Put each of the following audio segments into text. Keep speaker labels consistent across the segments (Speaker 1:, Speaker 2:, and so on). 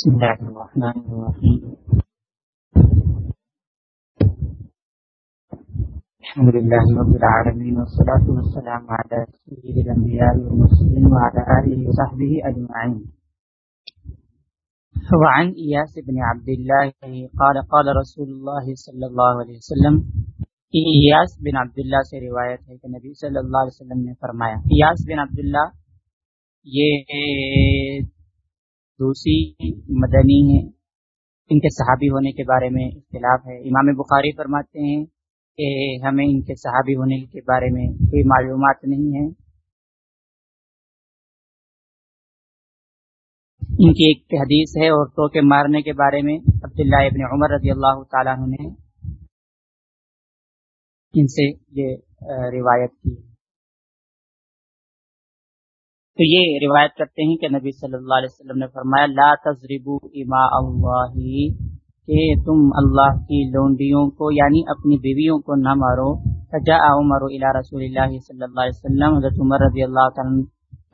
Speaker 1: بسم الله الرحمن الرحيم. الحمد لله رب العالمين، والصلاة والسلام على سيد الأنبياء والمرسلين وعلى آله وصحبه أجمعين. وعن إياس بن عبد الله قال قال رسول الله صلى الله عليه وسلم ایاس بن عبداللہ سے روایت ہے کہ نبی صلی اللہ علیہ وسلم نے فرمایا ایاس بن عبداللہ یہ دوسری مدنی ہیں۔ ان کے صحابی ہونے کے بارے میں اختلاف ہے۔ امام بخاری فرماتے ہیں کہ ہمیں ان کے صحابی ہونے کے بارے میں کوئی معلومات نہیں ہیں ان کی ایک حدیث ہے عورتوں کے مارنے کے بارے میں عبداللہ ابن عمر رضی اللہ تعالیٰ نے ان سے یہ روایت کی۔ تو یہ روایت کرتے ہیں کہ نبی صلی اللہ علیہ وسلم نے فرمایا، لا تضربو اما اللہ، کہ تم اللہ کی لونڈیوں کو یعنی اپنی بیویوں کو نہ مارو۔ فجاء عمر الى رسول اللہ صلی اللہ علیہ وسلم، حضرت عمر رضی اللہ تعالی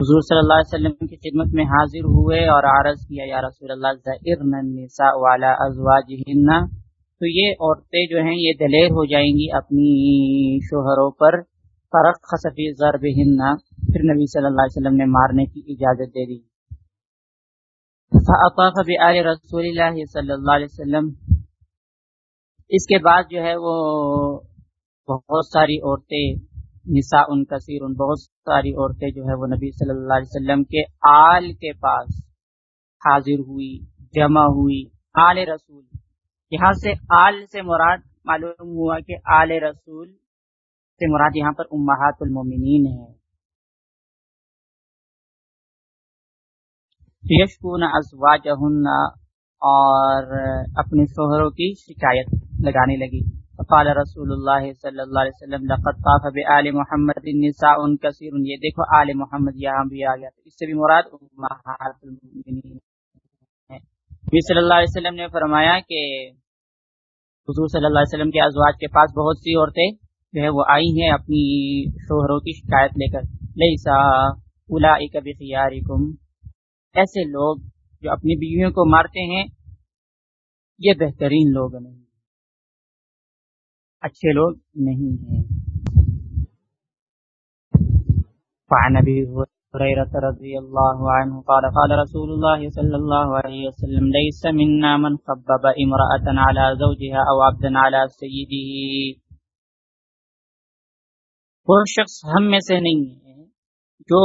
Speaker 1: حضور صلی اللہ علیہ وسلم کی خدمت میں حاضر ہوئے اور عرض کیا، یا رسول اللہ زئرن النساء وعلى ازواجهن تو یہ عورتیں جو ہیں، یہ دلیر ہو جائیں گی اپنی شوہروں پر۔ فرق خصفی ضربہن پھر نبی صلی اللہ علیہ وسلم نے مارنے کی اجازت دے دی۔ فاطاف بآل رسول اللہ صلی اللہ علیہ وسلم۔ اس کے بعد جو ہے وہ بہت ساری عورتیں، نساء ان کثیر ان بہت ساری عورتیں جو ہے وہ نبی صلی اللہ علیہ وسلم کے آل کے پاس حاضر ہوئی، جمع ہوئی، آل رسول۔ یہاں سے آل سے مراد معلوم ہوا کہ آل رسول سے مراد یہاں پر امہات المومنین ہے۔ یشکون ازواجہن اور اپنے شوہروں کی شکایت لگانے لگی۔ فقال رسول اللہ صلی اللہ علیہ وسلم، لقد طاف بآل محمد النساء کثیر۔ یہ دیکھو، آل محمد یہاں بھی آ گیا۔ اس سے بھی مراد امہات المؤمنین نبی صلی اللہ علیہ وسلم نے فرمایا کہ حضور صلی اللہ علیہ وسلم کے ازواج کے پاس بہت سی عورتیں جو ہے وہ آئی ہیں اپنی شوہروں کی شکایت لے کر۔ لیسا اولئک بخیارکم ایسے لوگ جو اپنی بیویوں کو مارتے ہیں، یہ بہترین لوگ نہیں اچھے لوگ نہیں ہیں۔ فعن ابي هريره رضي الله عنه قال قال رسول الله صلى الله عليه وسلم ليس منا من خبب امراه على زوجها او عبدا على سيده وہ شخص ہم میں سے نہیں ہے، جو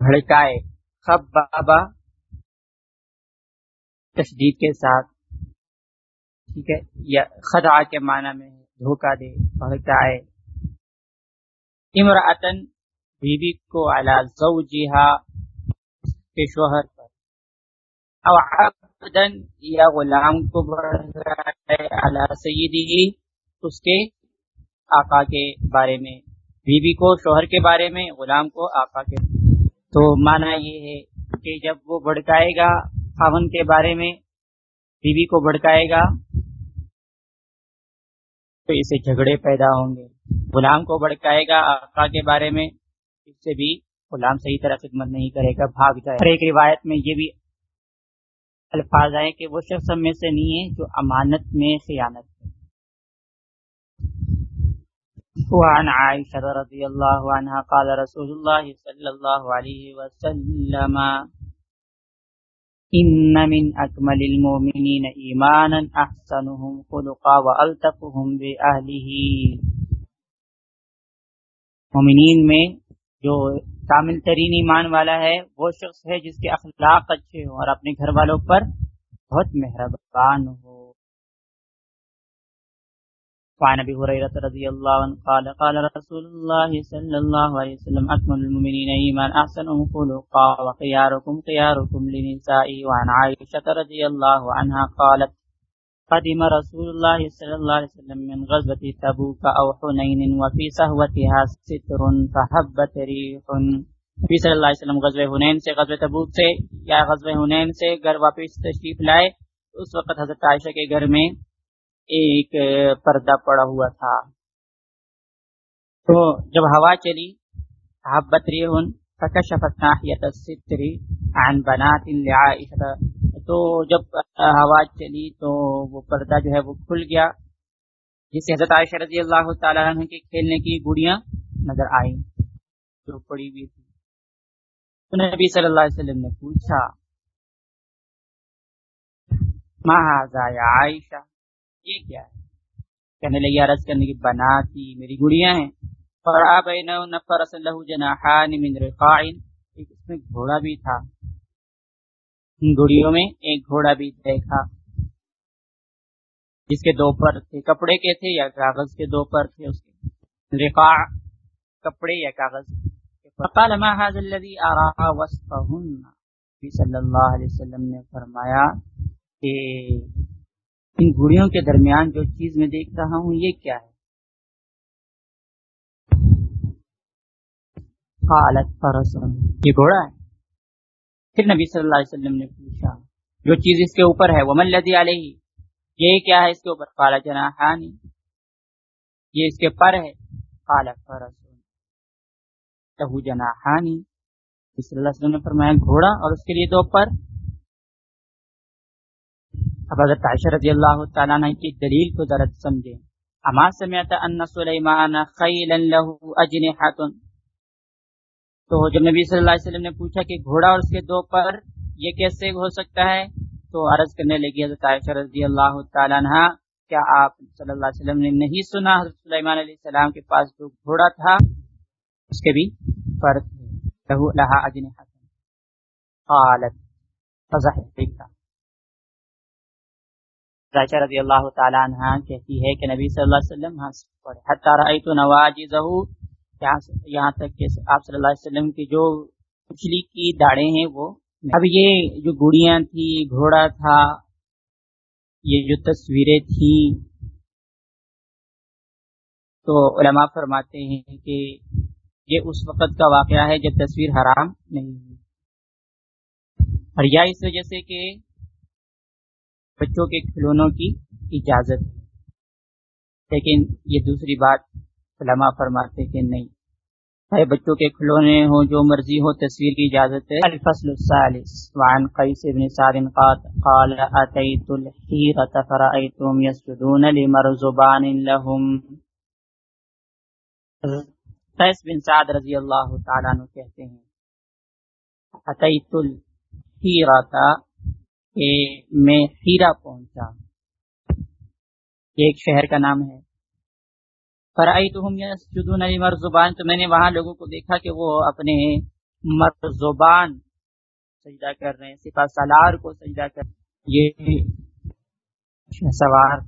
Speaker 1: بھڑکائے، خب بابا، تشدید کے ساتھ، ٹھیک ہے، یا خدا کے معنی میں دھوکہ دے، بھڑکائے۔ امراطن بیوی کو اعلی زوجہا کے شوہر پر۔ او عبدن یا غلام کو بھڑکائے اعلی سیدی اس کے آقا کے بارے میں، بیوی کو، شوہر کے بارے میں، غلام کو آقا کے تو مانا یہ ہے کہ جب وہ بھڑکائے گا خاون کے بارے میں، بیوی کو بھڑکائے گا، تو اسے جھگڑے پیدا ہوں گے۔ غلام کو بھڑکائے گا آقا کے بارے میں، اس سے بھی غلام صحیح طرح خدمت نہیں کرے گا، بھاگ جائے ہر ایک روایت میں یہ بھی الفاظ آئے کہ وہ شخص میں سے نہیں ہے جو امانت میں خیانت وعن عائشة رضي الله عنها قال رسول الله صلى الله عليه وسلم إن من أكمل المؤمنين إيمانا أحسنهم خلقا وألتفهم بأهله. مومنین میں جو کامل ترین ایمان والا ہے، وہ شخص ہے جس کے اخلاق اچھے ہوں اور اپنے گھر والوں پر بہت مہربان ہو۔ وعن ابي هريره رضي الله عنه قال قال رسول الله صلى الله عليه وسلم اكمل المؤمنين ايمان احسنهم خلقا، وخياركم خياركم لنسائي، وعن عائشه رضي الله عنها قالت، قدم رسول الله صلى الله عليه وسلم من غزوه تبوك او حنين وفي سهوتها ستر فحبت ريح. نبی صلی اللہ علیہ وسلم غزوہ حنین سے غزوہ تبوک سے، یا غزوہ حنین سے گھر واپس تشریف لائے، اس وقت حضرت عائشہ کے گھر میں ایک پردہ پڑا ہوا تھا۔ تو جب ہوا چلی صحابت ریحن فکشفت ناحیت عن بنات لعائشہ تو جب ہوا چلی، تو وہ پردہ جو ہے وہ کھل گیا، جس سے حضرت عائشہ رضی اللہ تعالیٰ عنہ کے کھیلنے کی گڑیاں نظر آئیں، جو پڑی ہوئی تھی۔ تو نبی صلی اللہ علیہ وسلم نے پوچھا مہاذا یا عائشہ؟ یہ کیا ہے؟ کہنے لگی عرض کرنے کی بنا تھی میری گڑیاں ہیں۔ فرآ بینہ نفر صلی اللہ جناحان من رقائن ایک اس میں گھوڑا بھی تھا۔ گڑیوں میں ایک گھوڑا بھی دیکھا۔ جس کے دو پر تھے، کپڑے کے تھے یا کاغذ کے دو پر تھے، اس کے رقاع کپڑے یا کاغذ فقال ما هذا الذي ارى وصفهن؟ صلی اللہ علیہ وسلم نے فرمایا کہ ان گھڑیوں کے درمیان جو چیز میں دیکھ رہا ہوں، یہ کیا ہے؟ قالت یہ گھوڑا ہے۔ پھر نبی صلی اللہ علیہ وسلم نے پوچھا، جو چیز اس کے اوپر ہے، وہ ملدی علیہ؟ یہ کیا ہے اس کے اوپر؟ کالا جناحانی۔ یہ اس کے پر ہے۔ کالا فرس لہو جناحانی۔ صلی اللہ علیہ وسلم نے فرمایا، گھوڑا اور اس کے لیے دو پر۔ اب حضرت عائشہ رضی اللہ تعالیٰ عنہ کی دلیل کو ذرا سمجھے اما سمعت ان سلیمان خیلا له اجنحه تو جب نبی صلی اللہ علیہ وسلم نے پوچھا کہ گھوڑا اور اس کے دو پر یہ کیسے ہو سکتا ہے؟ تو عرض کرنے لگی حضرت عائشہ رضی اللہ تعالیٰ عنہ، کیا آپ صلی اللہ علیہ وسلم نے نہیں سنا حضرت سلیمان علیہ السلام کے پاس جو گھوڑا تھا؟ اس کے بھی پر عائشہ رضی اللہ تعالیٰ عنہ کہتی ہے کہ نبی صلی اللہ علیہ وسلم ہاں، ہنس پڑے حتی رأیتو نواجزہو یہاں تک کہ آپ صلی اللہ علیہ وسلم کی جو پچھلی کی داڑیں ہیں وہ اب یہ جو گڑیاں تھی گھوڑا تھا، یہ جو تصویریں تھیں، تو علماء فرماتے ہیں کہ یہ اس وقت کا واقعہ ہے جب تصویر حرام نہیں ہوئی۔ اور یا اس وجہ سے کہ بچوں کے کھلونوں کی اجازت ہے۔ لیکن یہ دوسری بات علماء فرماتے کہ نہیں۔ ہے بچوں کے کھلونے ہوں، جو مرضی ہو، تصویر کی اجازت ہے۔ الفصل الثالث وعن قیس بن سعد قال اتیت الحیرة فرأیتم یسجدون لمرزبان لهم. قیس بن سعد رضی اللہ تعالیٰ عنہ کہتے ہیں اتیت الحیرة کہ میں حیرہ پہنچا۔ یہ ایک شہر کا نام ہے۔ فرائیتہم یسجدون لمرزبان تو میں نے وہاں لوگوں کو دیکھا کہ وہ اپنے مرزبان سجدہ کر رہے ہیں، سپاہ سالار کو سجدہ کر یہ سوار،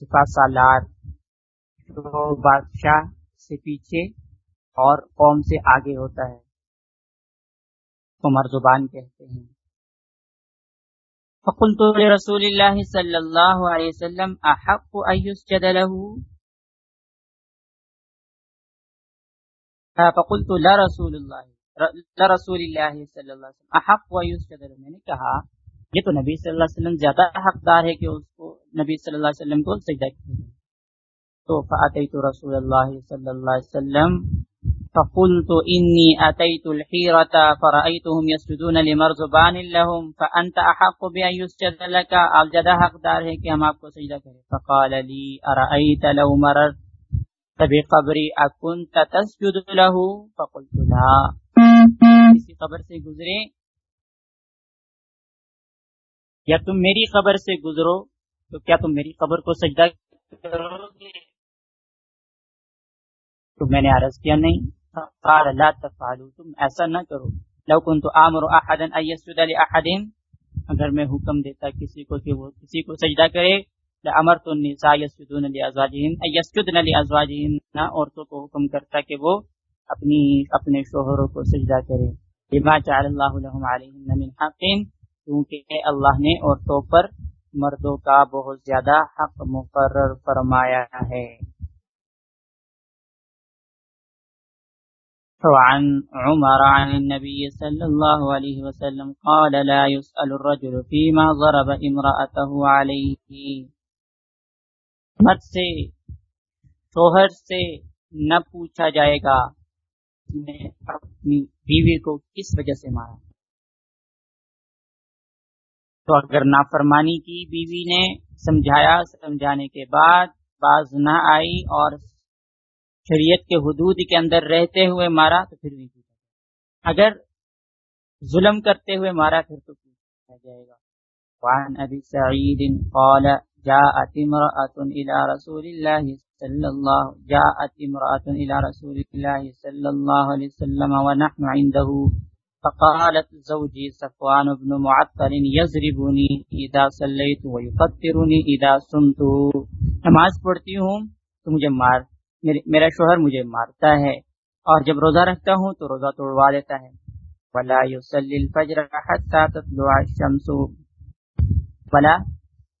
Speaker 1: سپاہ سالار بادشاہ سے پیچھے اور قوم سے آگے ہوتا ہے، کو مرزبان کہتے ہیں۔ فقلت لرسول اللہ صلی اللہ علیہ وسلم احق ان يسجد له؟ فقلت، لا رسول اللہ لا رسول اللہ صلی اللہ علیہ وسلم احق و یسجد میں نے کہا، یہ تو نبی صلی اللہ علیہ وسلم زیادہ حقدار ہے کہ اس کو نبی صلی اللہ علیہ وسلم کو سجدہ کرے تو فاتیت رسول اللہ صلی اللہ علیہ وسلم فقلت انی اتیت الحیرة فرأیتهم یسجدون لمرزبان لهم فانت احق بان یسجد لك؟ آپ زیادہ حقدار ہے کہ ہم آپ کو سجدہ کریں۔ فقال لی ارأیت لو مررت؟ تبھی قبری اکن تسجد له؟ فقلت لا۔ کسی قبر سے گزرے۔ یا تم میری قبر سے گزرو؟ تو کیا تم میری قبر کو سجدہ کرو گے؟ تو میں نے عرض کیا نہیں۔ قال لا تفعلوا، تم ایسا نہ کرو۔ لو كنت امر احدا ان يسجد لاحد اگر میں حکم دیتا کسی کو کہ وہ کسی کو سجدہ کرے امرت النساء يسجدون لازواجهن يسجدن لازواجهن عورتوں کو حکم کرتا کہ وہ اپنی، اپنے شوہروں کو سجدہ کرے۔ بما جعل الله لهم عليهن من حق، کیونکہ اللہ نے عورتوں پر مردوں کا بہت زیادہ حق مقرر فرمایا ہے۔ وعن عمر عن النبي صلى الله عليه وسلم قال لا يسأل الرجل فيما ضرب امرأته عليه. مرد سے شوہر سے نہ پوچھا جائے گا اپنی بیوی کو کس وجہ سے مارا۔ تو اگر نافرمانی کی بیوی نے سمجھایا، سمجھانے کے بعد باز نہ آئی اور شریعت کے حدود کے اندر رہتے ہوئے مارا تو پھر نہیں پوچھا اگر ظلم کرتے ہوئے مارا پھر تو پوچھا جائے گا۔ وعن ابي سعيد قال، جاءت امرأة الى رسول الله صلى الله، جاءت امرأة الى رسول الله صلى الله عليه وسلم ونحن عنده، فقالت زوجي صفوان بن معطل، يضربني اذا صليت ويفطرني اذا صمت۔ نماز پڑھتی ہوں تو مجھے مار۔ میرا شوہر مجھے مارتا ہے اور جب روزہ رکھتا ہوں تو روزہ توڑوا دیتا ہے۔ ولا يصلي الفجر حتى تطلع الشمس۔ ولا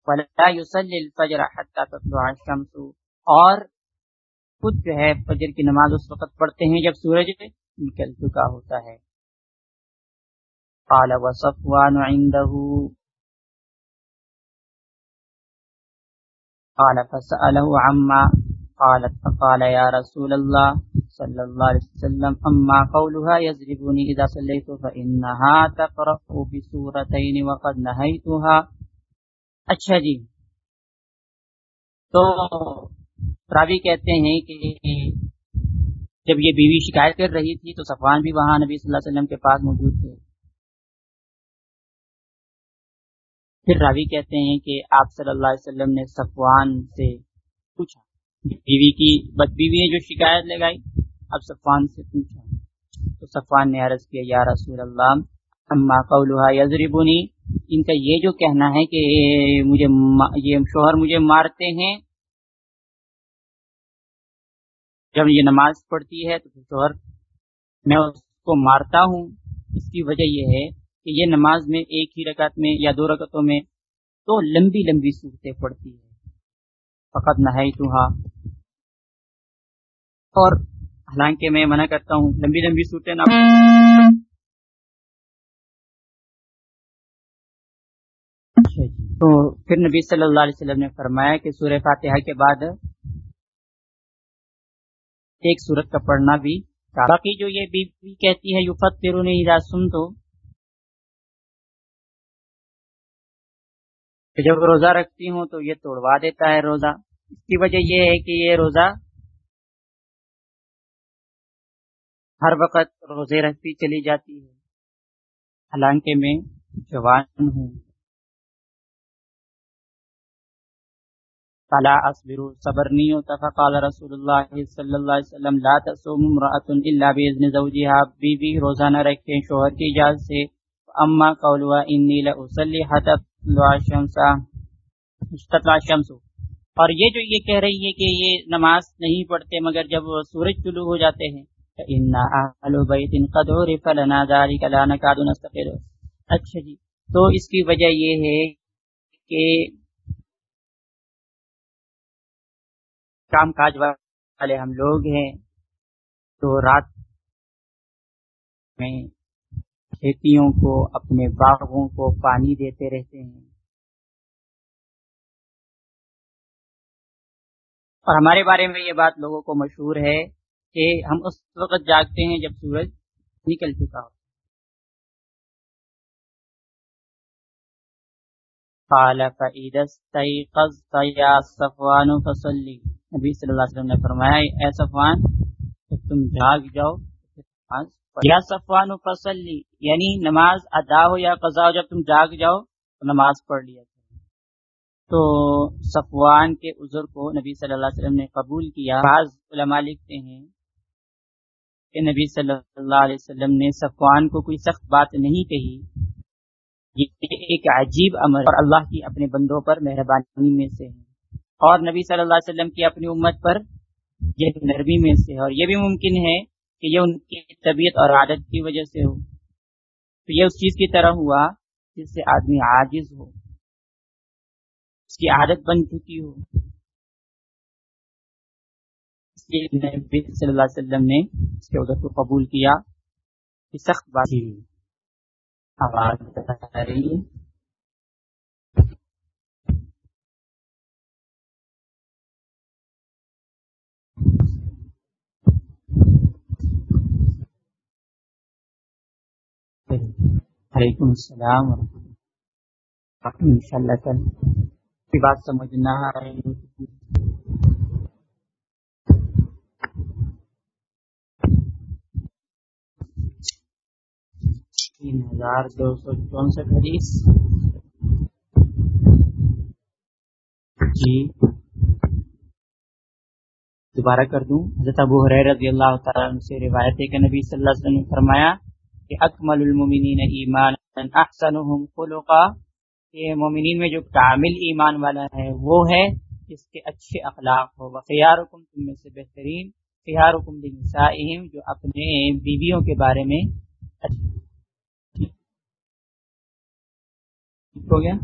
Speaker 1: ولا يصلي الفجر حتى تطلع الشمس۔ اور خود جو ہے فجر کی نماز اس وقت پڑھتے ہیں جب سورج نکل چکا ہوتا ہے۔ قال وصفوان عنده۔ قال فسأله عما قالت، فقال يا رسول الله صلى الله عليه وسلم أما قولها يزربني إذا صليت فإنها تقرأ بسورتين وقد نهيتها اچھا جی تو راوی کہتے ہیں کہ جب یہ بیوی شکایت کر رہی تھی تو صفوان بھی وہاں نبی صلی اللہ علیہ وسلم کے پاس موجود تھے۔ پھر راوی کہتے ہیں کہ آپ صلی اللہ علیہ وسلم نے صفوان سے پوچھا بیوی کی بد بیوی نے جو شکایت لگائی، اب صفوان سے پوچھا۔ تو صفوان نے عرض کیا، یا رسول اللہ، اما قولها یضربنی۔ ان کا یہ جو کہنا ہے کہ مجھے یہ شوہر مجھے مارتے ہیں۔ جب یہ نماز پڑھتی ہے تو شوہر، میں اس کو مارتا ہوں۔ اس کی وجہ یہ ہے کہ یہ نماز میں ایک ہی رکعت میں یا دو رکعتوں میں تو لمبی لمبی صورتیں پڑتی ہے۔ فقط نہ اور حالانکہ میں منع کرتا ہوں، لمبی لمبی صورتیں نہ اچھا جی۔ تو پھر نبی صلی اللہ علیہ وسلم نے فرمایا کہ سورہ فاتحہ کے بعد ایک صورت کا پڑھنا بھی باقی جو یہ بی بی کہتی ہے یو فتر سن تو کہ جب روزہ رکھتی ہوں تو یہ توڑوا دیتا ہے روزہ۔ اس کی وجہ یہ ہے کہ یہ روزہ ہر وقت روزے رکھتی چلی جاتی ہے۔ حالانکہ میں جوان ہوں۔ فلا اصبر صبر نہیں ہوتا۔ فقال رسول اللہ صلی اللہ علیہ وسلم، لا تصوم امرأة الا باذن زوجها۔ بی بی روزہ نہ رکھیں شوہر کی اجازت سے۔ اما قولوا انی لاصلی حتی اور یہ جو یہ کہہ رہی ہے کہ یہ نماز نہیں پڑھتے مگر جب سورج طلوع ہو جاتے ہیں اچھا جی تو اس کی وجہ یہ ہے کہ کام کاج والے ہم لوگ ہیں، تو رات میں کھیتیوں کو، اپنے باغوں کو پانی دیتے رہتے ہیں۔ اور ہمارے بارے میں یہ بات لوگوں کو مشہور ہے کہ ہم اس وقت جاگتے ہیں جب سورج نکل چکا ہو۔ نبی صلی اللہ علیہ وسلم نے فرمایا، اے صفوان تم جاگ جاؤ ہاں جی، یا صفوان فصلی یعنی نماز ادا ہو یا قضا ہو، جب تم جاگ جاؤ، تو نماز پڑھ لیا تو صفوان کے عذر کو نبی صلی اللہ علیہ وسلم نے قبول کیا۔ بعض علماء لکھتے ہیں کہ نبی صلی اللہ علیہ وسلم نے صفوان کو کوئی سخت بات نہیں کہی۔ یہ ایک عجیب امر اور اللہ کی اپنے بندوں پر مہربانی میں سے ہے۔ اور نبی صلی اللہ علیہ وسلم کی اپنی امت پر یہ نرمی میں سے ہے۔ اور یہ بھی ممکن ہے کہ یہ ان کی طبیعت اور عادت کی وجہ سے ہو۔ تو یہ اس چیز کی طرح ہوا جس سے آدمی عاجز ہو، اس کی عادت بن چکی ہو۔ اس لیے نبی صلی اللہ علیہ وسلم نے اس کے ادھر کو قبول کیا سخت بات آواز آ رہی ہے۔ وعلیکم السلام ان شاء اللہ کل کی بات سمجھنا تین ہزار دو سو چونسٹھ حدیث۔ جی۔ دوبارہ کر دوں۔ حضرت ابو حریر رضی اللہ تعالیٰ سے روایت ہے کہ نبی صلی اللہ علیہ وسلم نے فرمایا اکمل المومنین ایمان احسنهم خلقا. یہ مومنین میں جو کامل ایمان والا ہے، وہ ہے جس کے اچھے اخلاق ہو. وخیارکم تم میں سے بہترین خیارکم لنسائہم جو اپنے بیویوں کے بارے میں ہو گیا؟